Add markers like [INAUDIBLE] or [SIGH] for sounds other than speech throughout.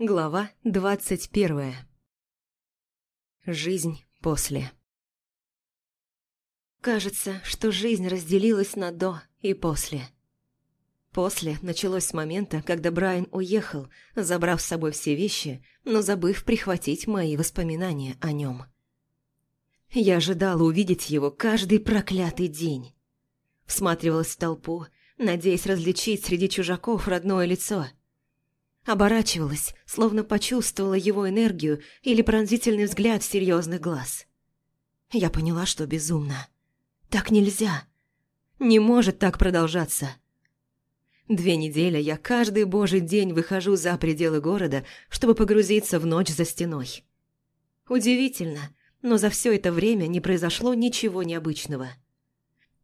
Глава двадцать первая. Жизнь после. Кажется, что жизнь разделилась на «до» и «после». «После» началось с момента, когда Брайан уехал, забрав с собой все вещи, но забыв прихватить мои воспоминания о нем. Я ожидала увидеть его каждый проклятый день. Всматривалась в толпу, надеясь различить среди чужаков родное лицо – Оборачивалась, словно почувствовала его энергию или пронзительный взгляд серьезных глаз. Я поняла, что безумно. Так нельзя. Не может так продолжаться. Две недели я каждый божий день выхожу за пределы города, чтобы погрузиться в ночь за стеной. Удивительно, но за все это время не произошло ничего необычного.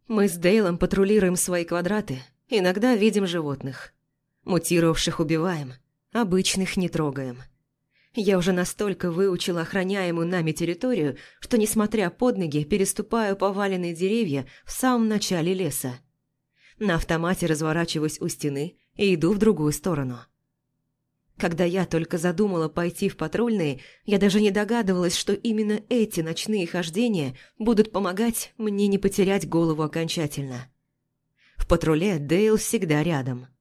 Мы с Дейлом патрулируем свои квадраты, иногда видим животных. Мутировавших убиваем – Обычных не трогаем. Я уже настолько выучила охраняемую нами территорию, что, несмотря под ноги, переступаю поваленные деревья в самом начале леса. На автомате разворачиваюсь у стены и иду в другую сторону. Когда я только задумала пойти в патрульные, я даже не догадывалась, что именно эти ночные хождения будут помогать мне не потерять голову окончательно. В патруле Дейл всегда рядом –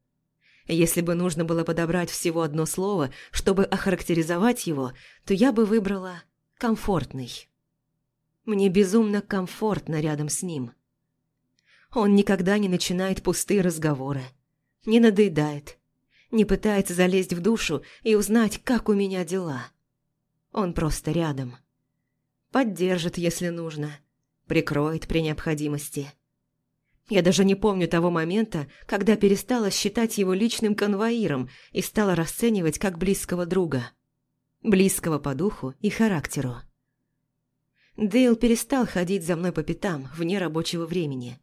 если бы нужно было подобрать всего одно слово, чтобы охарактеризовать его, то я бы выбрала «комфортный». Мне безумно комфортно рядом с ним. Он никогда не начинает пустые разговоры, не надоедает, не пытается залезть в душу и узнать, как у меня дела. Он просто рядом. Поддержит, если нужно, прикроет при необходимости – я даже не помню того момента, когда перестала считать его личным конвоиром и стала расценивать как близкого друга. Близкого по духу и характеру. Дейл перестал ходить за мной по пятам вне рабочего времени.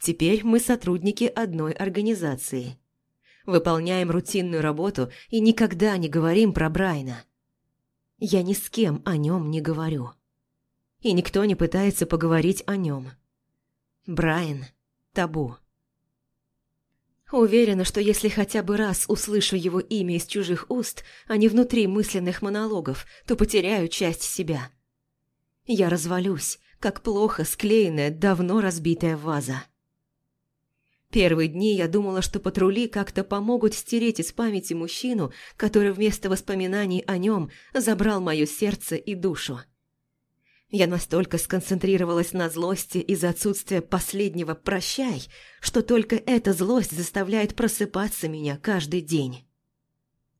Теперь мы сотрудники одной организации. Выполняем рутинную работу и никогда не говорим про Брайна. Я ни с кем о нем не говорю. И никто не пытается поговорить о нем. Брайан табу. Уверена, что если хотя бы раз услышу его имя из чужих уст, а не внутри мысленных монологов, то потеряю часть себя. Я развалюсь, как плохо склеенная, давно разбитая ваза. Первые дни я думала, что патрули как-то помогут стереть из памяти мужчину, который вместо воспоминаний о нем забрал мое сердце и душу. Я настолько сконцентрировалась на злости из-за отсутствия последнего «прощай», что только эта злость заставляет просыпаться меня каждый день.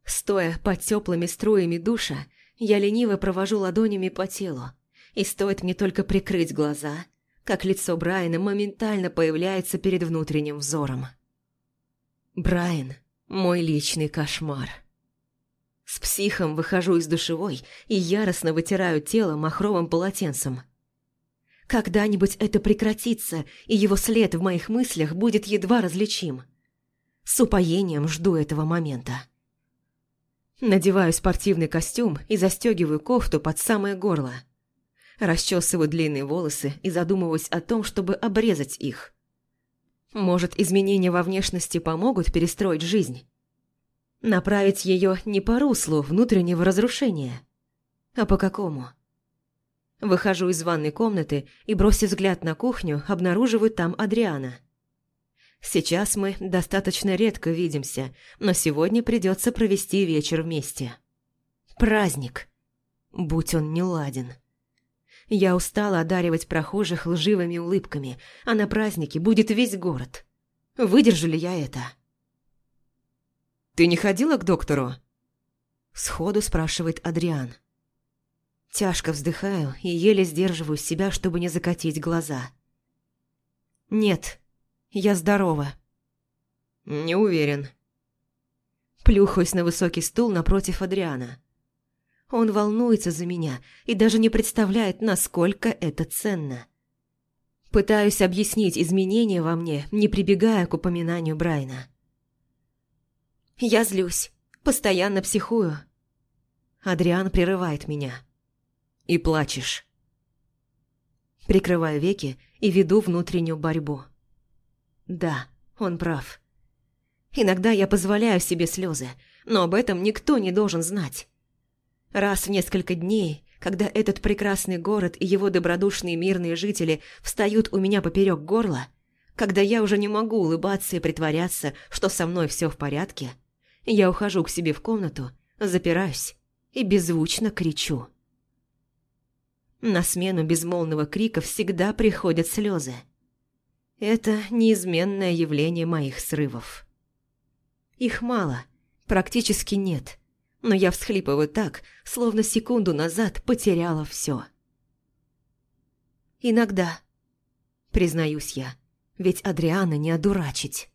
Стоя под теплыми струями душа, я лениво провожу ладонями по телу, и стоит мне только прикрыть глаза, как лицо Брайана моментально появляется перед внутренним взором. Брайан – мой личный кошмар. С психом выхожу из душевой и яростно вытираю тело махровым полотенцем. Когда-нибудь это прекратится, и его след в моих мыслях будет едва различим. С упоением жду этого момента. Надеваю спортивный костюм и застегиваю кофту под самое горло. Расчесываю длинные волосы и задумываюсь о том, чтобы обрезать их. Может, изменения во внешности помогут перестроить жизнь? Направить ее не по руслу внутреннего разрушения, а по какому? Выхожу из ванной комнаты и, бросив взгляд на кухню, обнаруживаю там Адриана. Сейчас мы достаточно редко видимся, но сегодня придется провести вечер вместе. Праздник. Будь он не ладен. Я устала одаривать прохожих лживыми улыбками, а на празднике будет весь город. Выдержу ли я это? «Ты не ходила к доктору?» Сходу спрашивает Адриан. Тяжко вздыхаю и еле сдерживаю себя, чтобы не закатить глаза. «Нет, я здорова». «Не уверен». Плюхаюсь на высокий стул напротив Адриана. Он волнуется за меня и даже не представляет, насколько это ценно. Пытаюсь объяснить изменения во мне, не прибегая к упоминанию Брайна. Я злюсь, постоянно психую. Адриан прерывает меня. И плачешь. Прикрываю веки и веду внутреннюю борьбу. Да, он прав. Иногда я позволяю себе слезы, но об этом никто не должен знать. Раз в несколько дней, когда этот прекрасный город и его добродушные мирные жители встают у меня поперек горла, когда я уже не могу улыбаться и притворяться, что со мной все в порядке, я ухожу к себе в комнату, запираюсь и беззвучно кричу. На смену безмолвного крика всегда приходят слезы. Это неизменное явление моих срывов. Их мало, практически нет, но я всхлипываю так, словно секунду назад потеряла все. Иногда, признаюсь я, ведь Адриана не одурачить.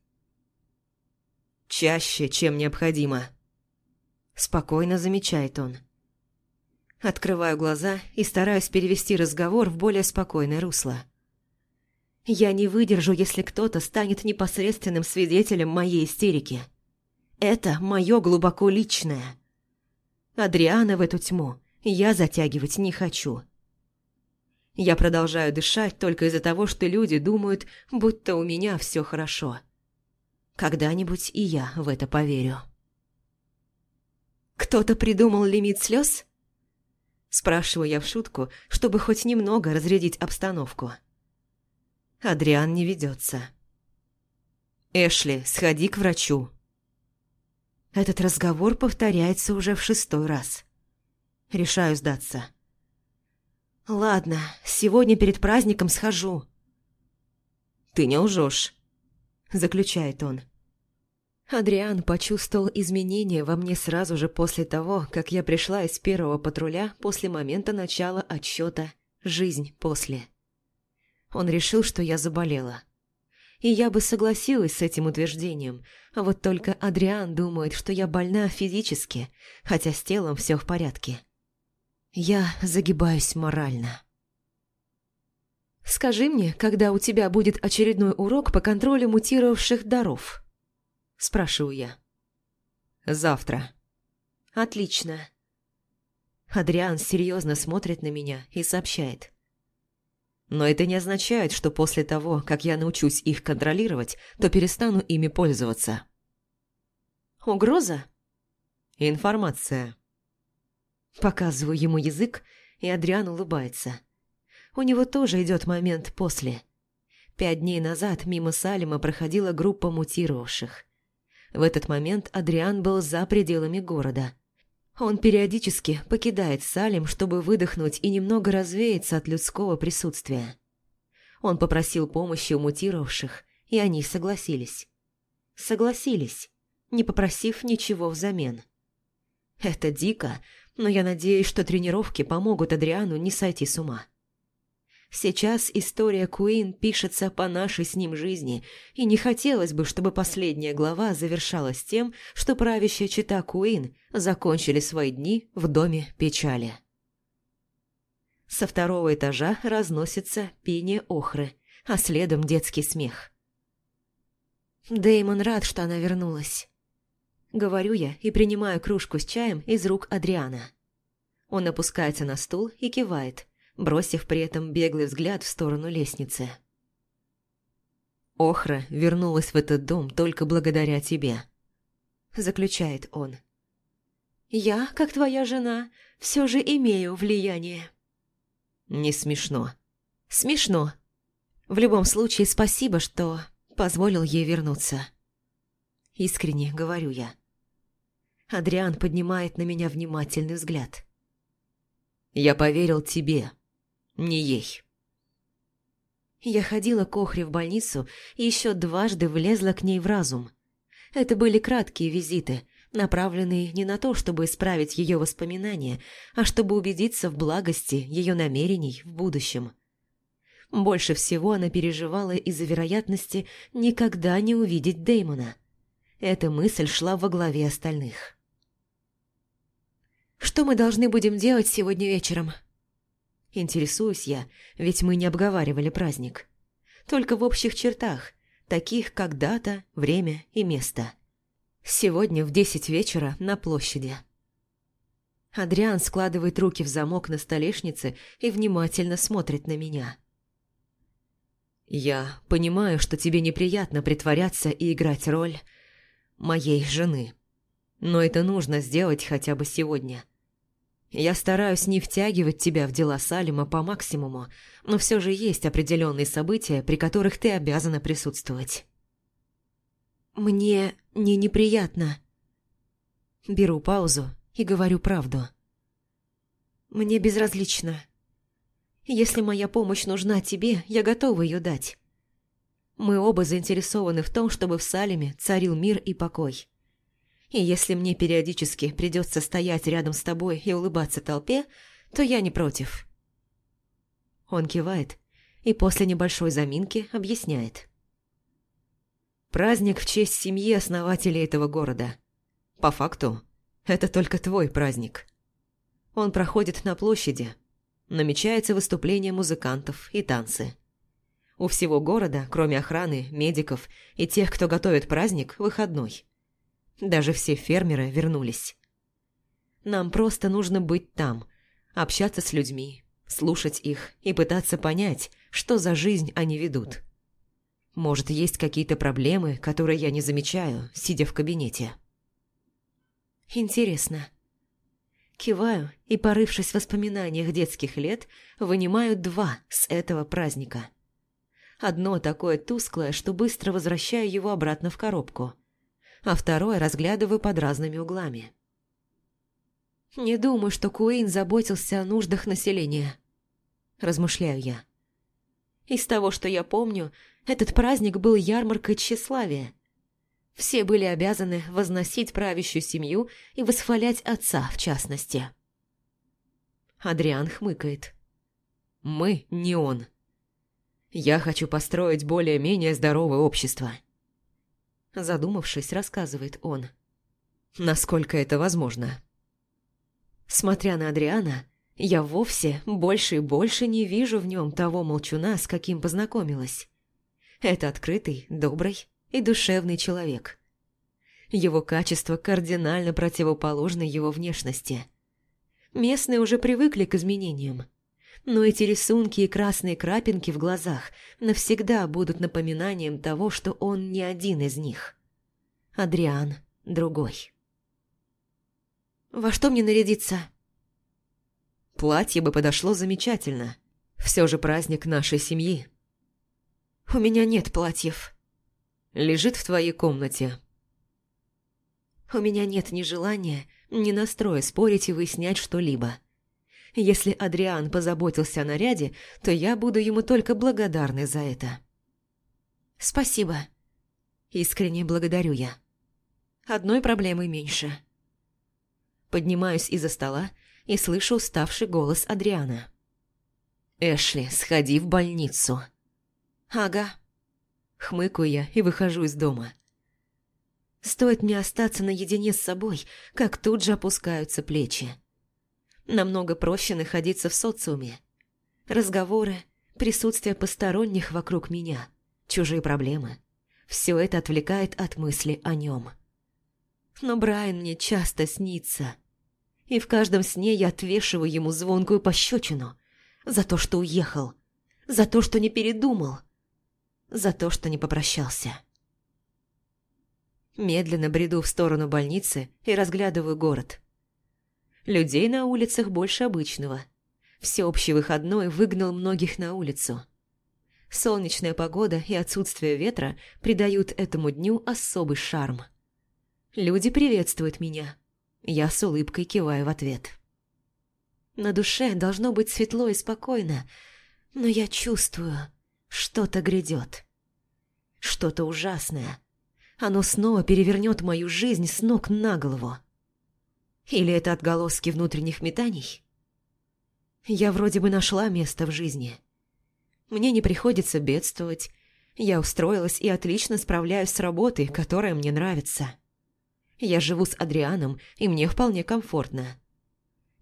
Чаще, чем необходимо. Спокойно замечает он. Открываю глаза и стараюсь перевести разговор в более спокойное русло. Я не выдержу, если кто-то станет непосредственным свидетелем моей истерики. Это мое глубоко личное. Адриана в эту тьму я затягивать не хочу. Я продолжаю дышать только из-за того, что люди думают, будто у меня все хорошо. Когда-нибудь и я в это поверю. «Кто-то придумал лимит слез?» Спрашиваю я в шутку, чтобы хоть немного разрядить обстановку. Адриан не ведется. «Эшли, сходи к врачу». Этот разговор повторяется уже в шестой раз. Решаю сдаться. «Ладно, сегодня перед праздником схожу». «Ты не лжешь», – заключает он. Адриан почувствовал изменения во мне сразу же после того, как я пришла из первого патруля после момента начала отсчета «Жизнь после». Он решил, что я заболела. И я бы согласилась с этим утверждением, а вот только Адриан думает, что я больна физически, хотя с телом все в порядке. Я загибаюсь морально. «Скажи мне, когда у тебя будет очередной урок по контролю мутировавших даров?» Спрашиваю я. «Завтра». «Отлично». Адриан серьезно смотрит на меня и сообщает. «Но это не означает, что после того, как я научусь их контролировать, то перестану ими пользоваться». «Угроза?» «Информация». Показываю ему язык, и Адриан улыбается. У него тоже идет момент после. Пять дней назад мимо Салима проходила группа мутировавших. В этот момент Адриан был за пределами города. Он периодически покидает Салим, чтобы выдохнуть и немного развеяться от людского присутствия. Он попросил помощи у мутировавших, и они согласились. Согласились, не попросив ничего взамен. Это дико, но я надеюсь, что тренировки помогут Адриану не сойти с ума. Сейчас история Куин пишется по нашей с ним жизни, и не хотелось бы, чтобы последняя глава завершалась тем, что правящая чита Куин закончили свои дни в доме печали. Со второго этажа разносится пение охры, а следом детский смех. Деймон рад, что она вернулась. Говорю я и принимаю кружку с чаем из рук Адриана. Он опускается на стул и кивает, бросив при этом беглый взгляд в сторону лестницы. «Охра вернулась в этот дом только благодаря тебе», – заключает он. «Я, как твоя жена, все же имею влияние». «Не смешно». «Смешно. В любом случае, спасибо, что позволил ей вернуться». Искренне говорю я. Адриан поднимает на меня внимательный взгляд. «Я поверил тебе, не ей». Я ходила к Охре в больницу и еще дважды влезла к ней в разум. Это были краткие визиты, направленные не на то, чтобы исправить ее воспоминания, а чтобы убедиться в благости ее намерений в будущем. Больше всего она переживала из-за вероятности никогда не увидеть Дэймона – эта мысль шла во главе остальных. «Что мы должны будем делать сегодня вечером?» Интересуюсь я, ведь мы не обговаривали праздник. Только в общих чертах, таких как дата, время и место. Сегодня в десять вечера на площади. Адриан складывает руки в замок на столешнице и внимательно смотрит на меня. «Я понимаю, что тебе неприятно притворяться и играть роль моей жены. Но это нужно сделать хотя бы сегодня. Я стараюсь не втягивать тебя в дела Салима по максимуму, но все же есть определенные события, при которых ты обязана присутствовать. Мне не неприятно. Беру паузу и говорю правду. Мне безразлично. Если моя помощь нужна тебе, я готова ее дать. Мы оба заинтересованы в том, чтобы в Салеме царил мир и покой. И если мне периодически придется стоять рядом с тобой и улыбаться толпе, то я не против. Он кивает и после небольшой заминки объясняет. Праздник в честь семьи основателей этого города. По факту, это только твой праздник. Он проходит на площади. Намечается выступление музыкантов и танцы. У всего города, кроме охраны, медиков и тех, кто готовит праздник, выходной. Даже все фермеры вернулись. Нам просто нужно быть там, общаться с людьми, слушать их и пытаться понять, что за жизнь они ведут. Может, есть какие-то проблемы, которые я не замечаю, сидя в кабинете. Интересно. Киваю и, порывшись в воспоминаниях детских лет, вынимаю два с этого праздника. Одно такое тусклое, что быстро возвращаю его обратно в коробку – а второе разглядываю под разными углами. «Не думаю, что Куин заботился о нуждах населения», – размышляю я. Из того, что я помню, этот праздник был ярмаркой тщеславия. Все были обязаны возносить правящую семью и восхвалять отца в частности. Адриан хмыкает. «Мы не он. Я хочу построить более-менее здоровое общество». Задумавшись, рассказывает он. Насколько это возможно? Смотря на Адриана, я вовсе больше и больше не вижу в нем того молчуна, с каким познакомилась. Это открытый, добрый и душевный человек. Его качество кардинально противоположно его внешности. Местные уже привыкли к изменениям. Но эти рисунки и красные крапинки в глазах навсегда будут напоминанием того, что он не один из них. Адриан другой. «Во что мне нарядиться?» Платье бы подошло замечательно. Все же праздник нашей семьи. «У меня нет платьев». «Лежит в твоей комнате». «У меня нет ни желания, ни настроя спорить и выяснять что-либо». Если Адриан позаботился о наряде, то я буду ему только благодарной за это. «Спасибо». Искренне благодарю я. Одной проблемы меньше. Поднимаюсь из-за стола и слышу уставший голос Адриана. «Эшли, сходи в больницу». «Ага». Хмыкаю я и выхожу из дома. Стоит мне остаться наедине с собой, как тут же опускаются плечи. Намного проще находиться в социуме. Разговоры, присутствие посторонних вокруг меня, чужие проблемы. Все это отвлекает от мысли о нем. Но Брайан мне часто снится. И в каждом сне я отвешиваю ему звонкую пощечину. За то, что уехал. За то, что не передумал. За то, что не попрощался. Медленно бреду в сторону больницы и разглядываю город. Людей на улицах больше обычного. Всеобщий выходной выгнал многих на улицу. Солнечная погода и отсутствие ветра придают этому дню особый шарм. Люди приветствуют меня. Я с улыбкой киваю в ответ. На душе должно быть светло и спокойно, но я чувствую, что-то грядет. Что-то ужасное. Оно снова перевернет мою жизнь с ног на голову. Или это отголоски внутренних метаний? Я вроде бы нашла место в жизни. Мне не приходится бедствовать. Я устроилась и отлично справляюсь с работой, которая мне нравится. Я живу с Адрианом, и мне вполне комфортно.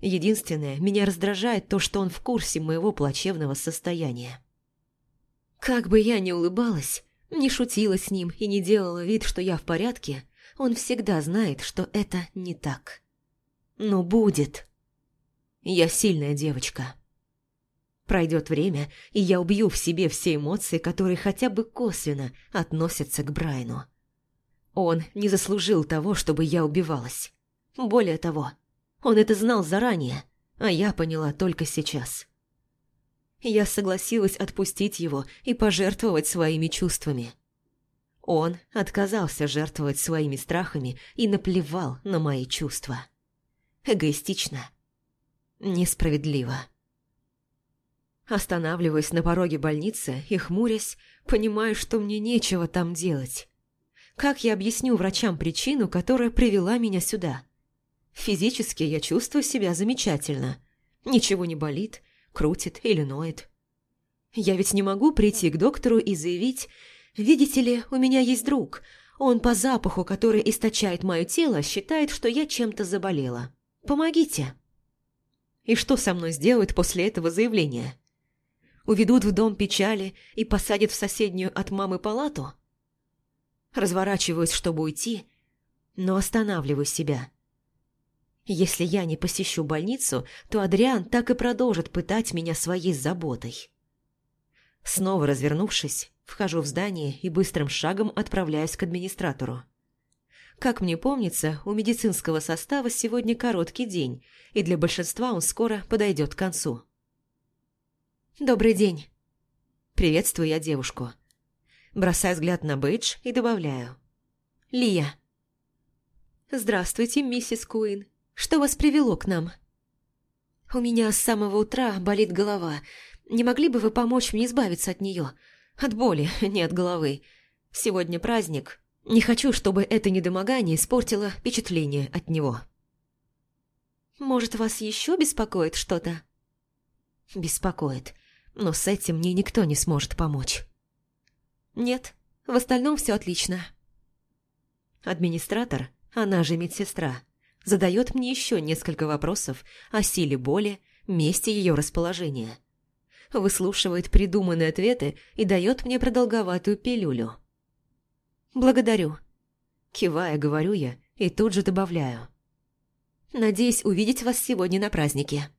Единственное, меня раздражает то, что он в курсе моего плачевного состояния. Как бы я ни улыбалась, не шутила с ним и не делала вид, что я в порядке, он всегда знает, что это не так. Но будет. Я сильная девочка. Пройдет время, и я убью в себе все эмоции, которые хотя бы косвенно относятся к Брайну. Он не заслужил того, чтобы я убивалась. Более того, он это знал заранее, а я поняла только сейчас. Я согласилась отпустить его и пожертвовать своими чувствами. Он отказался жертвовать своими страхами и наплевал на мои чувства. Эгоистично. Несправедливо. Останавливаясь на пороге больницы и хмурясь, понимаю, что мне нечего там делать. Как я объясню врачам причину, которая привела меня сюда? Физически я чувствую себя замечательно. Ничего не болит, крутит или ноет. Я ведь не могу прийти к доктору и заявить, «Видите ли, у меня есть друг. Он по запаху, который источает мое тело, считает, что я чем-то заболела. Помогите». И что со мной сделают после этого заявления? Уведут в дом печали и посадят в соседнюю от мамы палату? Разворачиваюсь, чтобы уйти, но останавливаю себя. Если я не посещу больницу, то Адриан так и продолжит пытать меня своей заботой. Снова развернувшись, вхожу в здание и быстрым шагом отправляюсь к администратору. Как мне помнится, у медицинского состава сегодня короткий день, и для большинства он скоро подойдет к концу. «Добрый день!» Приветствую я девушку. Бросаю взгляд на бейдж и добавляю. «Лия!» «Здравствуйте, миссис Куин. Что вас привело к нам?» «У меня с самого утра болит голова. Не могли бы вы помочь мне избавиться от нее? От боли, [LAUGHS] не от головы. Сегодня праздник. Не хочу, чтобы это недомогание испортило впечатление от него». «Может, вас еще беспокоит что-то?» «Беспокоит, но с этим мне никто не сможет помочь». «Нет, в остальном все отлично». Администратор, она же медсестра, задает мне еще несколько вопросов о силе боли, месте ее расположения. Выслушивает придуманные ответы и дает мне продолговатую пилюлю. «Благодарю». Кивая, говорю я и тут же добавляю. «Надеюсь увидеть вас сегодня на празднике».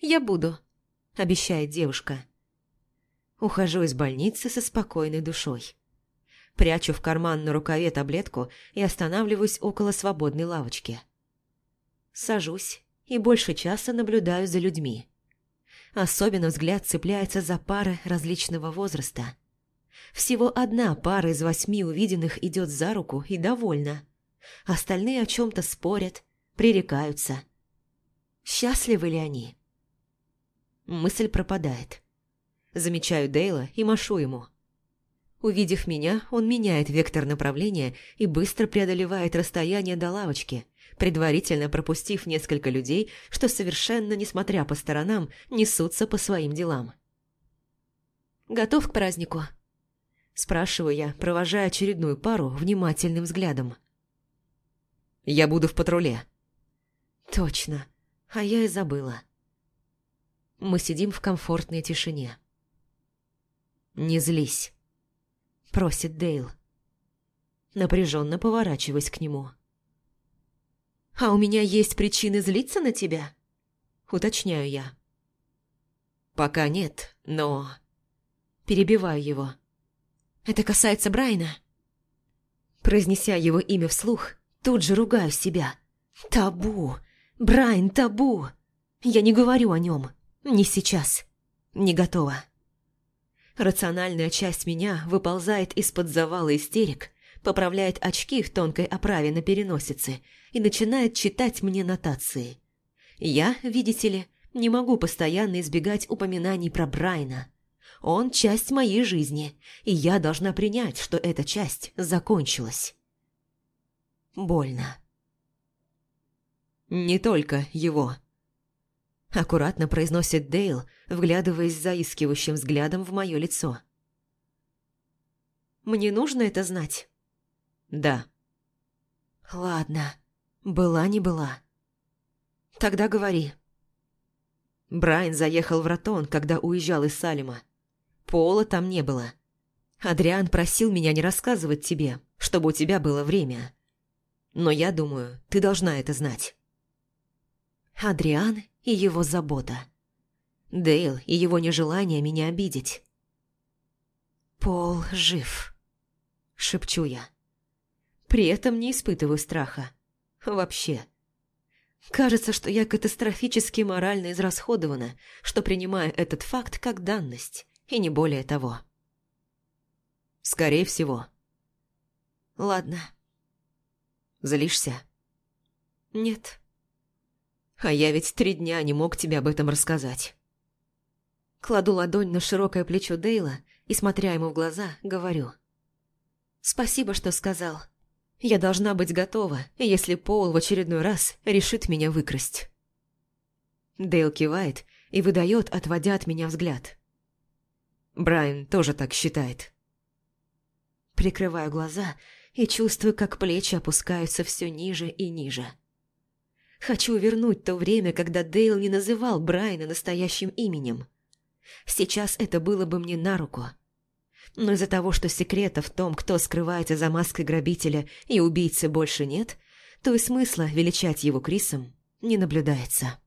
«Я буду», – обещает девушка. Ухожу из больницы со спокойной душой. Прячу в карман на рукаве таблетку и останавливаюсь около свободной лавочки. Сажусь и больше часа наблюдаю за людьми. Особенно взгляд цепляется за пары различного возраста. Всего одна пара из восьми увиденных идет за руку и довольна. Остальные о чем-то спорят, пререкаются. Счастливы ли они? Мысль пропадает. Замечаю Дейла и машу ему. Увидев меня, он меняет вектор направления и быстро преодолевает расстояние до лавочки, предварительно пропустив несколько людей, что совершенно, несмотря по сторонам, несутся по своим делам. «Готов к празднику?» Спрашиваю я, провожая очередную пару внимательным взглядом. «Я буду в патруле». «Точно, а я и забыла». Мы сидим в комфортной тишине. «Не злись», — просит Дейл. Напряженно поворачиваясь к нему. «А у меня есть причины злиться на тебя?» Уточняю я. «Пока нет, но...» Перебиваю его. «Это касается Брайна?» Произнеся его имя вслух, тут же ругаю себя. «Табу! Брайан табу! Я не говорю о нем. Не сейчас. Не готова». Рациональная часть меня выползает из-под завала истерик, поправляет очки в тонкой оправе на переносице и начинает читать мне нотации. Я, видите ли, не могу постоянно избегать упоминаний про Брайна. Он часть моей жизни, и я должна принять, что эта часть закончилась. Больно. Не только его. Аккуратно произносит Дейл, вглядываясь заискивающим взглядом в мое лицо. «Мне нужно это знать?» «Да». «Ладно, была не была. Тогда говори». Брайан заехал в Ратон, когда уезжал из Салима. Пола там не было. Адриан просил меня не рассказывать тебе, чтобы у тебя было время. Но я думаю, ты должна это знать. Адриан и его забота. Дейл и его нежелание меня обидеть. «Пол жив», — шепчу я. При этом не испытываю страха. Вообще. Кажется, что я катастрофически морально израсходована, что принимаю этот факт как данность, и не более того. Скорее всего. Ладно. Злишься? Нет. А я ведь три дня не мог тебе об этом рассказать. Кладу ладонь на широкое плечо Дейла и, смотря ему в глаза, говорю. «Спасибо, что сказал. Я должна быть готова, если Пол в очередной раз решит меня выкрасть». Дейл кивает и выдает, отводя от меня взгляд. Брайан тоже так считает. Прикрываю глаза и чувствую, как плечи опускаются все ниже и ниже. Хочу вернуть то время, когда Дейл не называл Брайана настоящим именем. Сейчас это было бы мне на руку. Но из-за того, что секрета в том, кто скрывается за маской грабителя и убийцы больше нет, то и смысла величать его Крисом не наблюдается.